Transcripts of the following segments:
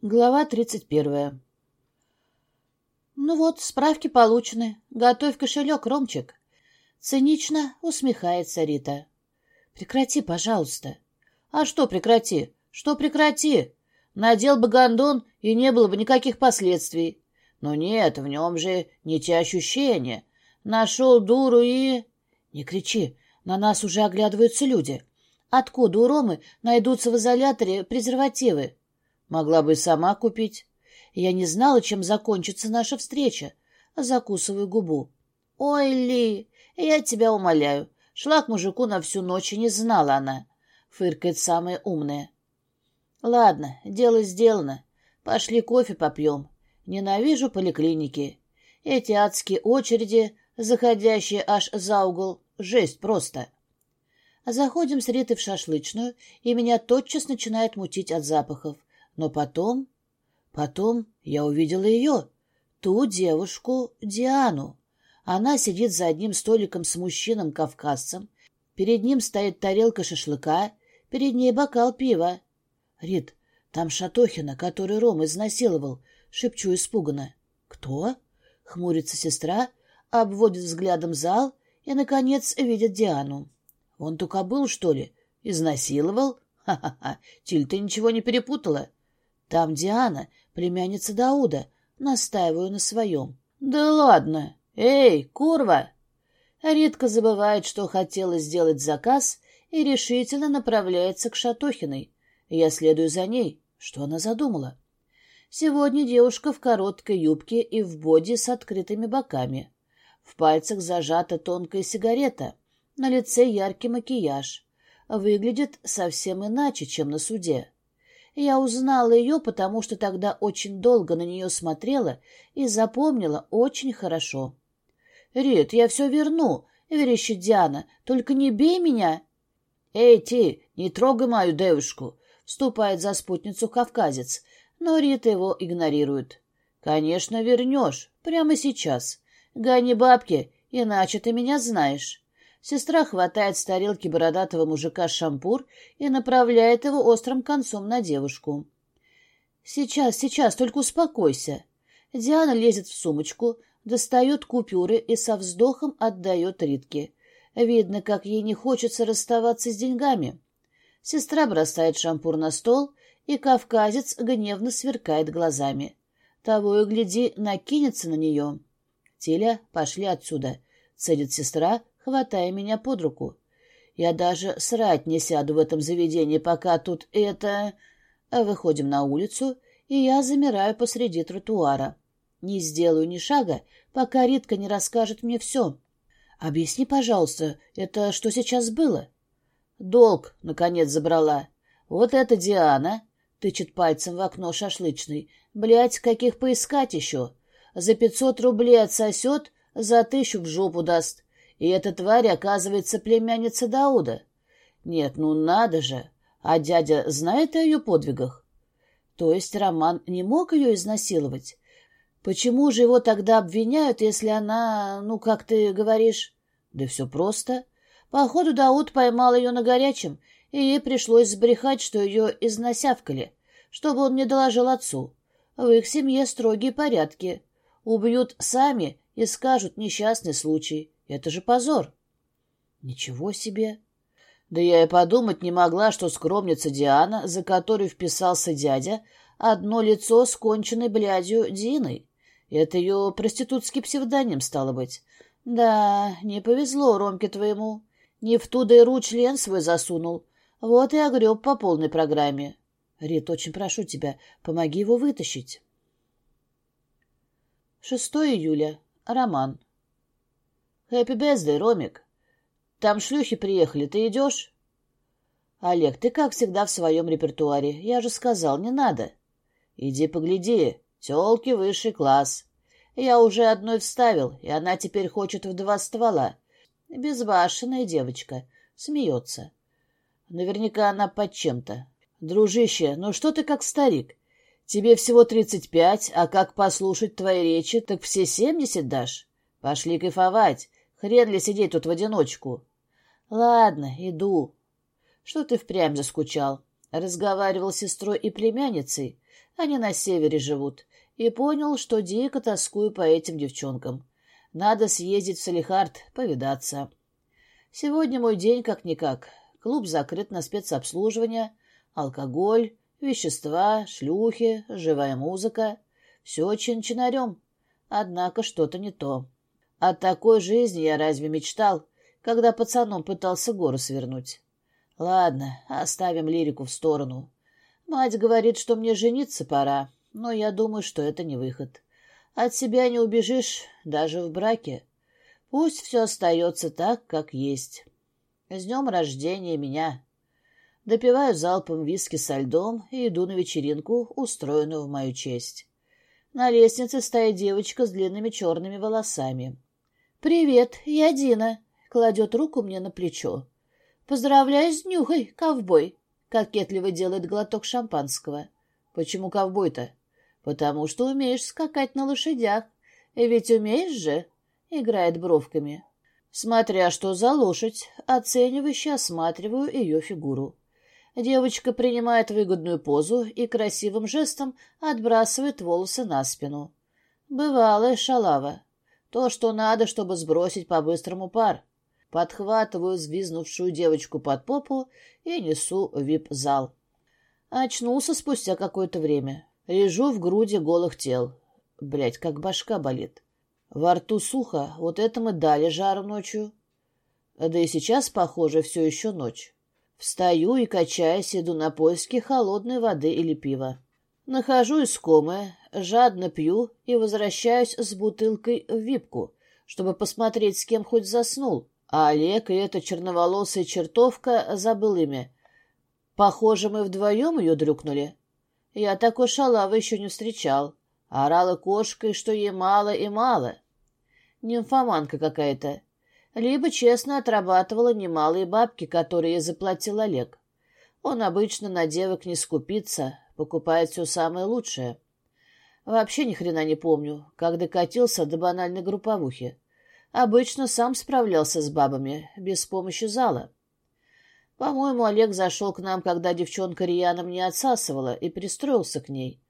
Глава тридцать первая. Ну вот, справки получены. Готовь кошелек, Ромчик. Цинично усмехается Рита. Прекрати, пожалуйста. А что прекрати? Что прекрати? Надел бы гондон, и не было бы никаких последствий. Но нет, в нем же не те ощущения. Нашел дуру и... Не кричи, на нас уже оглядываются люди. Откуда у Ромы найдутся в изоляторе презервативы? Могла бы сама купить. Я не знала, чем закончится наша встреча. Закусываю губу. «Ой, Ли, я тебя умоляю. Шла к мужику на всю ночь, и не знала она». Фыркает самая умная. «Ладно, дело сделано. Пошли кофе попьем. Ненавижу поликлиники. Эти адские очереди, заходящие аж за угол, жесть просто». Заходим с Ритой в шашлычную, и меня тотчас начинает мутить от запахов. Но потом... Потом я увидела ее, ту девушку Диану. Она сидит за одним столиком с мужчином-кавказцем. Перед ним стоит тарелка шашлыка, перед ней бокал пива. Рит, там Шатохина, который Ром изнасиловал, шепчу испуганно. Кто? Хмурится сестра, обводит взглядом зал и, наконец, видит Диану. Он только был, что ли? Изнасиловал? Ха-ха-ха, Тиль, ты ничего не перепутала? Там Диана, племянница Дауда. Настаиваю на своем. Да ладно. Эй, курва! Редко забывает, что хотела сделать заказ, и решительно направляется к Шатохиной. Я следую за ней. Что она задумала? Сегодня девушка в короткой юбке и в боди с открытыми боками. В пальцах зажата тонкая сигарета, на лице яркий макияж. Выглядит совсем иначе, чем на суде. Я узнала ее, потому что тогда очень долго на нее смотрела и запомнила очень хорошо. — Рит, я все верну, — верещит Диана, — только не бей меня. — Эй, ты, не трогай мою девушку, — вступает за спутницу кавказец, но Рита его игнорирует. — Конечно, вернешь, прямо сейчас. Гони бабки, иначе ты меня знаешь. Сестра хватает с тарелки бородатого мужика шампур и направляет его острым концом на девушку. «Сейчас, сейчас, только успокойся». Диана лезет в сумочку, достает купюры и со вздохом отдает Ритке. Видно, как ей не хочется расставаться с деньгами. Сестра бросает шампур на стол, и кавказец гневно сверкает глазами. Того и гляди, накинется на нее. «Тиля, пошли отсюда», — цедит сестра, хватая меня под руку. Я даже срать не сяду в этом заведении, пока тут это... Выходим на улицу, и я замираю посреди тротуара. Не сделаю ни шага, пока Ритка не расскажет мне все. Объясни, пожалуйста, это что сейчас было? Долг, наконец, забрала. Вот это Диана, тычет пальцем в окно шашлычной. Блядь, каких поискать еще? За пятьсот рублей отсосет, за тысячу в жопу даст. И эта тварь, оказывается, племянница Дауда. Нет, ну надо же. А дядя знает о ее подвигах? То есть Роман не мог ее изнасиловать? Почему же его тогда обвиняют, если она, ну, как ты говоришь? Да все просто. Походу, Дауд поймал ее на горячем, и ей пришлось сбрехать, что ее изнасявкали, чтобы он не доложил отцу. В их семье строгие порядки. Убьют сами и скажут несчастный случай. Это же позор. Ничего себе. Да я и подумать не могла, что скромница Диана, за которой вписался дядя, одно лицо с конченной блядью Диной. Это ее проститутский псевдоним, стало быть. Да, не повезло Ромке твоему. Не в ту дыру член свой засунул. Вот и огреб по полной программе. Рит, очень прошу тебя, помоги его вытащить. 6 июля. Роман. «Хэппи бездэй, Ромик. Там шлюхи приехали, ты идешь?» «Олег, ты, как всегда, в своем репертуаре. Я же сказал, не надо». «Иди погляди. Телки высший класс. Я уже одной вставил, и она теперь хочет в два ствола. Безбашенная девочка. Смеется. Наверняка она под чем-то. Дружище, ну что ты как старик? Тебе всего тридцать пять, а как послушать твои речи, так все семьдесят дашь. Пошли кайфовать. Хрен ли сидеть тут в одиночку? Ладно, иду. Что ты впрямь заскучал? Разговаривал с сестрой и племянницей, они на севере живут, и понял, что дико тоскую по этим девчонкам. Надо съездить в Салихард, повидаться. Сегодня мой день как-никак. Клуб закрыт на спецобслуживание, алкоголь, вещества, шлюхи, живая музыка. Все чин-чинарем. Однако что-то не то. От такой жизни я разве мечтал, когда пацаном пытался гору свернуть? Ладно, оставим лирику в сторону. Мать говорит, что мне жениться пора, но я думаю, что это не выход. От себя не убежишь, даже в браке. Пусть все остается так, как есть. С днем рождения меня. Допиваю залпом виски со льдом и иду на вечеринку, устроенную в мою честь. На лестнице стоит девочка с длинными черными волосами. «Привет, я Дина», — кладет руку мне на плечо. «Поздравляю с днюхой, ковбой», — кокетливо делает глоток шампанского. «Почему ковбой-то?» «Потому что умеешь скакать на лошадях. Ведь умеешь же?» — играет бровками. Смотря что за лошадь, оценивающе осматриваю ее фигуру. Девочка принимает выгодную позу и красивым жестом отбрасывает волосы на спину. Бывалая шалава. То, что надо, чтобы сбросить по-быстрому пар. Подхватываю взвизнувшую девочку под попу и несу в вип-зал. Очнулся спустя какое-то время. Лежу в груди голых тел. Блять, как башка болит. Во рту сухо, вот это мы дали жару ночью. Да и сейчас, похоже, все еще ночь. Встаю и, качаясь, иду на поиски холодной воды или пива. Нахожу искомое, жадно пью и возвращаюсь с бутылкой в випку, чтобы посмотреть, с кем хоть заснул. А Олег и эта черноволосая чертовка забыл имя. Похоже, мы вдвоем ее дрюкнули. Я такой шалавы еще не встречал. Орала кошкой, что ей мало и мало. Нимфоманка какая-то. Либо честно отрабатывала немалые бабки, которые заплатил Олег. Он обычно на девок не скупится, покупает все самое лучшее. Вообще ни хрена не помню, как докатился до банальной групповухи. Обычно сам справлялся с бабами, без помощи зала. По-моему, Олег зашел к нам, когда девчонка Рьяна мне отсасывала, и пристроился к ней.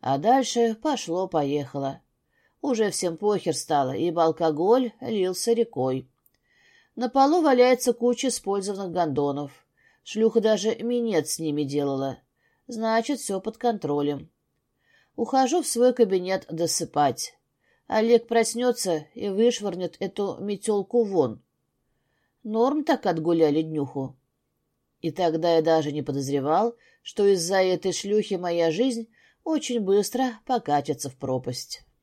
А дальше пошло-поехало. Уже всем похер стало, ибо алкоголь лился рекой. На полу валяется куча использованных гондонов. Шлюха даже минет с ними делала. Значит, все под контролем. Ухожу в свой кабинет досыпать. Олег проснется и вышвырнет эту метелку вон. Норм так отгуляли днюху. И тогда я даже не подозревал, что из-за этой шлюхи моя жизнь очень быстро покатится в пропасть.